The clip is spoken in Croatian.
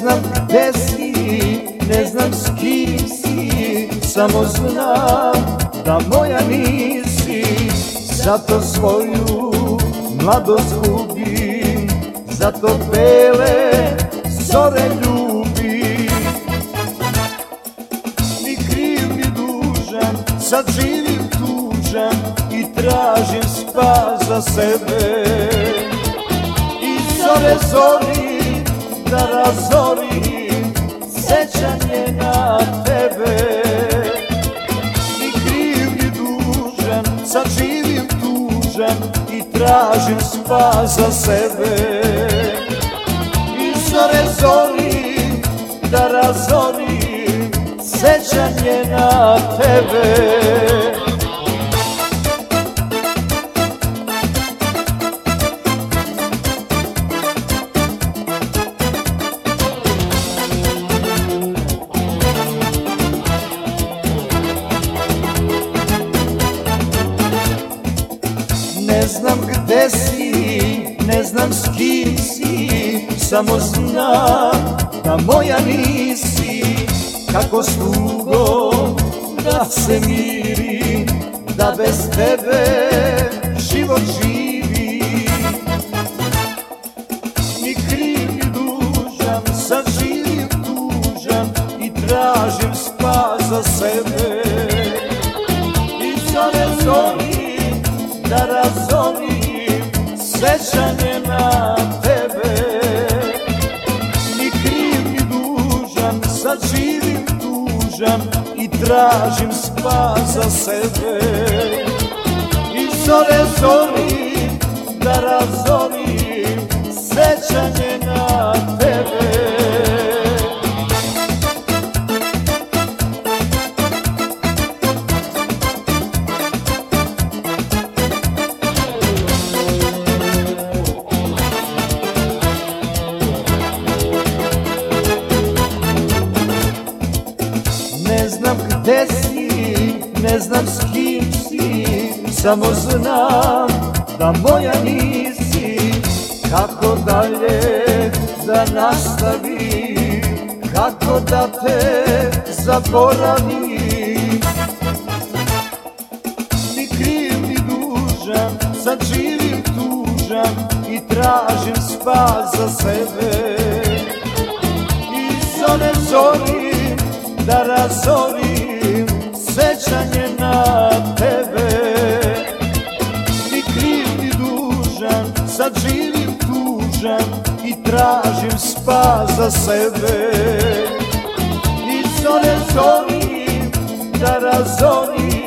znam gde si, ne znam s kim si Samo znam da moja nisi. Zato svoju mladost gubim Zato bele zore ljubim. Ni kriv ni dužan, sad živim tužan I tražim spas za sebe. I zore zori da razorim Sećanje na tebe. Ni kriv ni dužan, sad živim tužan I tražim spas za sebe. I zore zori da razorim Sećanje na tebe znam gde si, ne znam s kim si Samo znam da moja nisi. Kako stugo da se miri Da bez tebe život živi. Ni kriv ni dužan, sad živim Sećanje na tebe. Ni kriv ni dužan, sad živim tužan I tražim spas za sebe. I zore zori da razorim na gde si, ne znam s kim si Samo znam da moja nisi. Kako dalje da nastavim Kako da te zaboravim? Ni kriv ni dužan, sad živim tužan I tražim spas za sebe. I zore zorim da razorim sećanje na tebe. Ni kriv ni dužan, sad živim tužan i tražim spas za sebe. I zore zorim da razorim